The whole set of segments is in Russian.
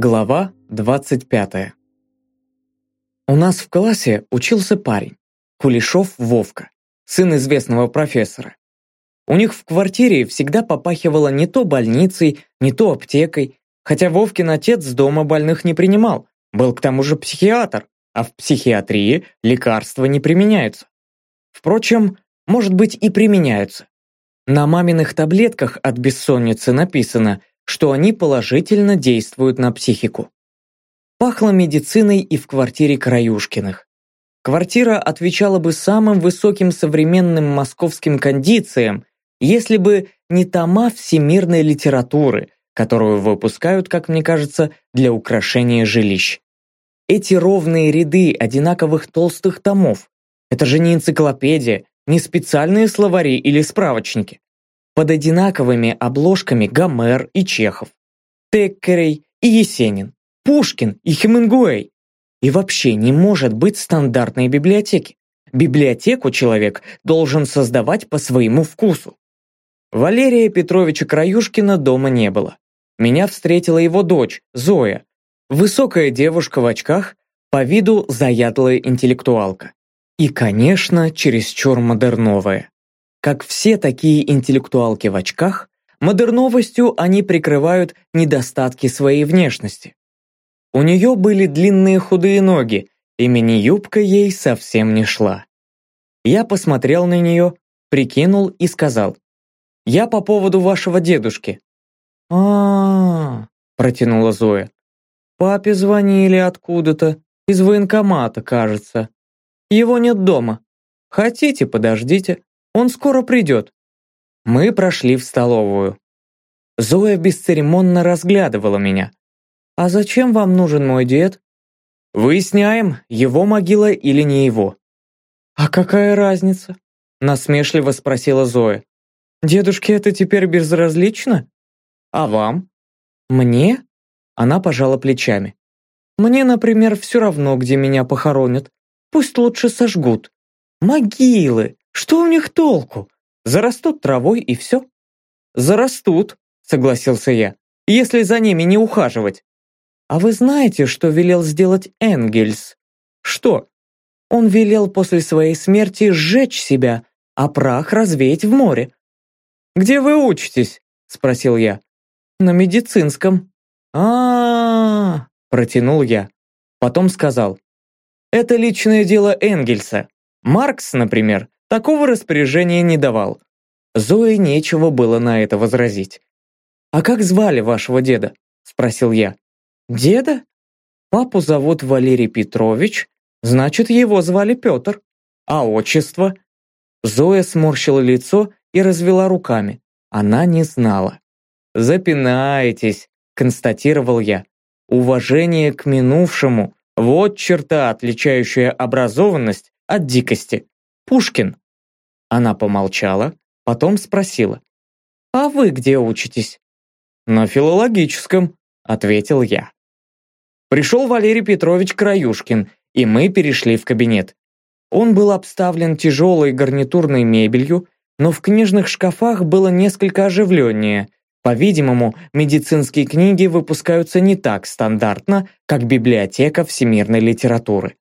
Глава 25. У нас в классе учился парень, Кулешов Вовка, сын известного профессора. У них в квартире всегда попахивало не то больницей, не то аптекой, хотя Вовкин отец дома больных не принимал, был к тому же психиатр, а в психиатрии лекарства не применяются. Впрочем, может быть и применяются. На маминых таблетках от бессонницы написано, что они положительно действуют на психику. Пахло медициной и в квартире Краюшкиных. Квартира отвечала бы самым высоким современным московским кондициям, если бы не тома всемирной литературы, которую выпускают, как мне кажется, для украшения жилищ. Эти ровные ряды одинаковых толстых томов – это же не энциклопедия, не специальные словари или справочники. Под одинаковыми обложками Гомер и Чехов, Теккерей и Есенин, Пушкин и Хемингуэй. И вообще не может быть стандартной библиотеки. Библиотеку человек должен создавать по своему вкусу. Валерия Петровича Краюшкина дома не было. Меня встретила его дочь, Зоя. Высокая девушка в очках, по виду заядлая интеллектуалка. И, конечно, чересчур модерновая. Как все такие интеллектуалки в очках, модерновостью они прикрывают недостатки своей внешности. У нее были длинные худые ноги, и мини-юбка ей совсем не шла. Я посмотрел на нее, прикинул и сказал, «Я по поводу вашего дедушки». А -а -а, протянула Зоя. «Папе звонили откуда-то, из военкомата, кажется. Его нет дома. Хотите, подождите, он скоро придет». Мы прошли в столовую. Зоя бесцеремонно разглядывала меня. «А зачем вам нужен мой дед?» «Выясняем, его могила или не его». «А какая разница?» Насмешливо спросила Зоя. «Дедушке это теперь безразлично?» «А вам?» «Мне?» Она пожала плечами. «Мне, например, все равно, где меня похоронят. Пусть лучше сожгут. Могилы! Что у них толку? Зарастут травой и все. Зарастут, согласился я, если за ними не ухаживать. А вы знаете, что велел сделать Энгельс? Что? Он велел после своей смерти сжечь себя, а прах развеять в море. «Где вы учитесь?» – спросил я. «На медицинском». А, -а, -а, протянул я. Потом сказал. «Это личное дело Энгельса. Маркс, например, Такого распоряжения не давал. Зое нечего было на это возразить. «А как звали вашего деда?» – спросил я. «Деда? Папу зовут Валерий Петрович, значит, его звали Петр. А отчество?» Зоя сморщила лицо и развела руками. Она не знала. «Запинаетесь», – констатировал я. «Уважение к минувшему – вот черта, отличающая образованность от дикости. Пушкин». Она помолчала, потом спросила. «А вы где учитесь?» «На филологическом», — ответил я. Пришел Валерий Петрович Краюшкин, и мы перешли в кабинет. Он был обставлен тяжелой гарнитурной мебелью, но в книжных шкафах было несколько оживленнее. По-видимому, медицинские книги выпускаются не так стандартно, как библиотека всемирной литературы.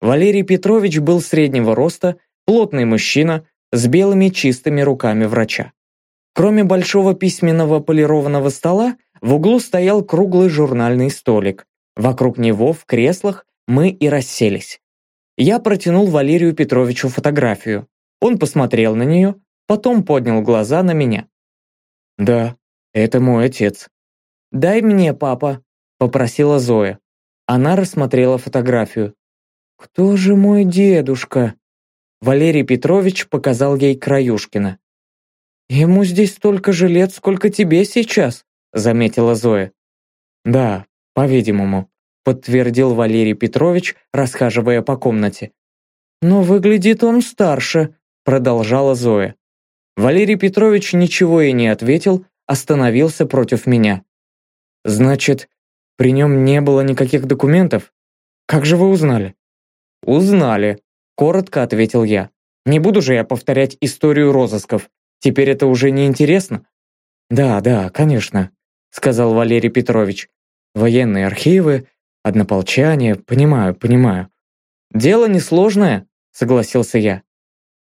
Валерий Петрович был среднего роста, Плотный мужчина с белыми чистыми руками врача. Кроме большого письменного полированного стола, в углу стоял круглый журнальный столик. Вокруг него, в креслах, мы и расселись. Я протянул Валерию Петровичу фотографию. Он посмотрел на нее, потом поднял глаза на меня. «Да, это мой отец». «Дай мне, папа», — попросила Зоя. Она рассмотрела фотографию. «Кто же мой дедушка?» Валерий Петрович показал ей Краюшкина. «Ему здесь столько же лет, сколько тебе сейчас», заметила Зоя. «Да, по-видимому», подтвердил Валерий Петрович, расхаживая по комнате. «Но выглядит он старше», продолжала Зоя. Валерий Петрович ничего и не ответил, остановился против меня. «Значит, при нем не было никаких документов? Как же вы узнали?» «Узнали», Коротко ответил я. Не буду же я повторять историю розысков. Теперь это уже не интересно. Да, да, конечно, сказал Валерий Петрович. военные архивы, однополчане, понимаю, понимаю. Дело несложное, согласился я.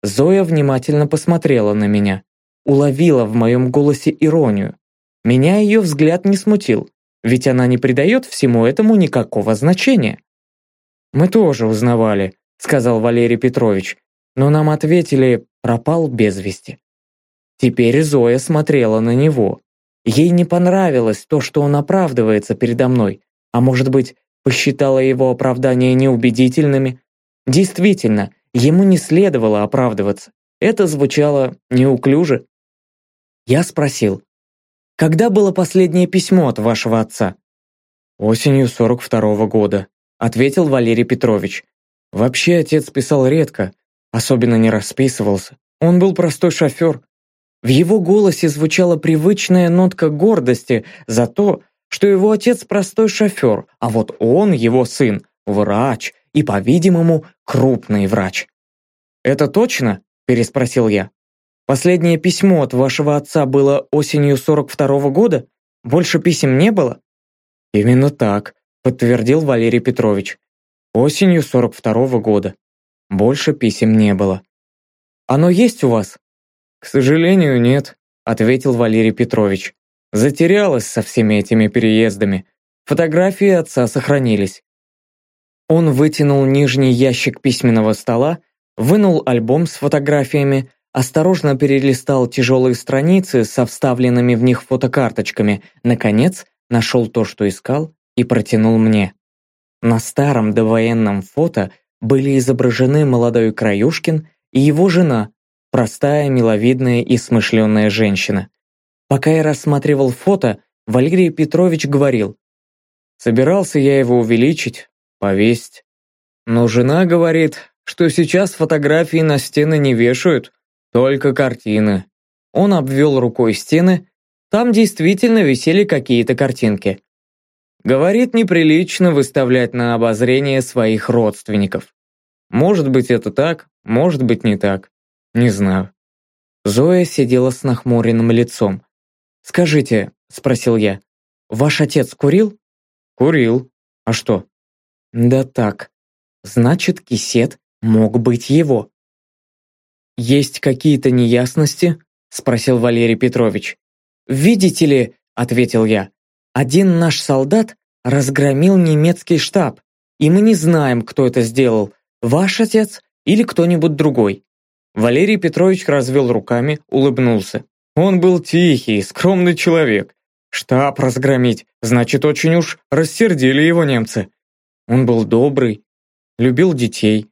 Зоя внимательно посмотрела на меня, уловила в моем голосе иронию. Меня ее взгляд не смутил, ведь она не придает всему этому никакого значения. «Мы тоже узнавали», — сказал Валерий Петрович, но нам ответили «пропал без вести». Теперь Зоя смотрела на него. Ей не понравилось то, что он оправдывается передо мной, а может быть, посчитала его оправдания неубедительными. Действительно, ему не следовало оправдываться. Это звучало неуклюже. Я спросил, «Когда было последнее письмо от вашего отца?» «Осенью 42-го года», — ответил Валерий Петрович. «Вообще отец писал редко, особенно не расписывался. Он был простой шофер, в его голосе звучала привычная нотка гордости за то, что его отец простой шофер, а вот он, его сын, врач и, по-видимому, крупный врач. «Это точно?» – переспросил я. «Последнее письмо от вашего отца было осенью 42-го года? Больше писем не было?» «Именно так», – подтвердил Валерий Петрович. «Осенью 42-го года. Больше писем не было». «Оно есть у вас?» «К сожалению, нет», — ответил Валерий Петрович. «Затерялась со всеми этими переездами. Фотографии отца сохранились». Он вытянул нижний ящик письменного стола, вынул альбом с фотографиями, осторожно перелистал тяжелые страницы со вставленными в них фотокарточками, наконец нашел то, что искал, и протянул мне. На старом довоенном фото были изображены молодой Краюшкин и его жена, Простая, миловидная и смышленая женщина. Пока я рассматривал фото, Валерий Петрович говорил, «Собирался я его увеличить, повесить. Но жена говорит, что сейчас фотографии на стены не вешают, только картины». Он обвел рукой стены, там действительно висели какие-то картинки. Говорит, неприлично выставлять на обозрение своих родственников. Может быть, это так, может быть, не так. «Не знаю». Зоя сидела с нахмуренным лицом. «Скажите», — спросил я, — «ваш отец курил?» «Курил. А что?» «Да так. Значит, кисет мог быть его». «Есть какие-то неясности?» — спросил Валерий Петрович. «Видите ли», — ответил я, — «один наш солдат разгромил немецкий штаб, и мы не знаем, кто это сделал, ваш отец или кто-нибудь другой. Валерий Петрович развел руками, улыбнулся. Он был тихий, скромный человек. Штаб разгромить, значит, очень уж рассердили его немцы. Он был добрый, любил детей.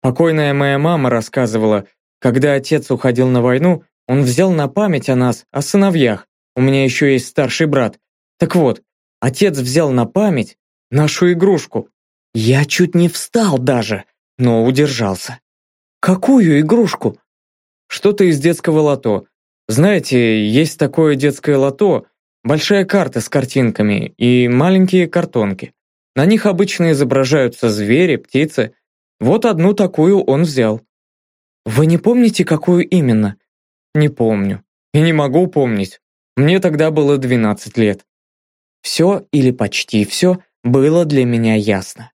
Покойная моя мама рассказывала, когда отец уходил на войну, он взял на память о нас, о сыновьях. У меня еще есть старший брат. Так вот, отец взял на память нашу игрушку. Я чуть не встал даже, но удержался. Какую игрушку? Что-то из детского лото. Знаете, есть такое детское лото, большая карта с картинками и маленькие картонки. На них обычно изображаются звери, птицы. Вот одну такую он взял. Вы не помните, какую именно? Не помню. И не могу помнить. Мне тогда было 12 лет. Все или почти все было для меня ясно.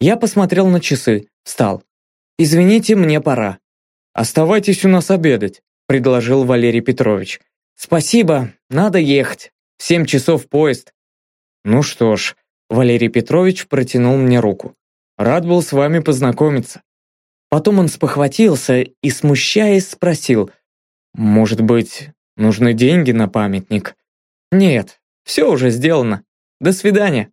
Я посмотрел на часы, встал. «Извините, мне пора». «Оставайтесь у нас обедать», – предложил Валерий Петрович. «Спасибо, надо ехать. В семь часов поезд». «Ну что ж», – Валерий Петрович протянул мне руку. «Рад был с вами познакомиться». Потом он спохватился и, смущаясь, спросил, «Может быть, нужны деньги на памятник?» «Нет, все уже сделано. До свидания».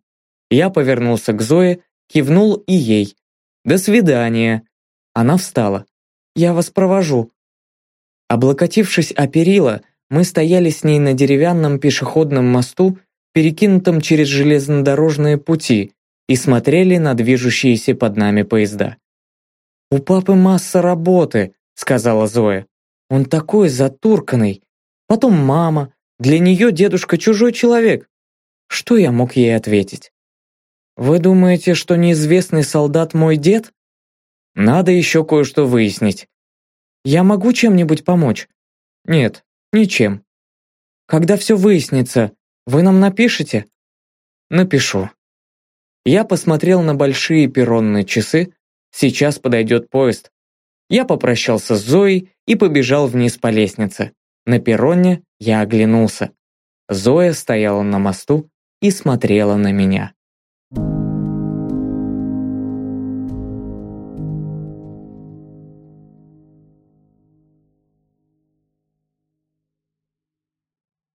Я повернулся к Зое, кивнул и ей. «До свидания». Она встала. «Я вас провожу». Облокотившись о перила, мы стояли с ней на деревянном пешеходном мосту, перекинутом через железнодорожные пути, и смотрели на движущиеся под нами поезда. «У папы масса работы», — сказала Зоя. «Он такой затурканный. Потом мама. Для нее дедушка чужой человек». Что я мог ей ответить? «Вы думаете, что неизвестный солдат мой дед?» Надо еще кое-что выяснить. Я могу чем-нибудь помочь? Нет, ничем. Когда все выяснится, вы нам напишите? напишу. Я посмотрел на большие перронные часы. Сейчас подойдет поезд. Я попрощался с Зоей и побежал вниз по лестнице. На перроне я оглянулся. Зоя стояла на мосту и смотрела на меня.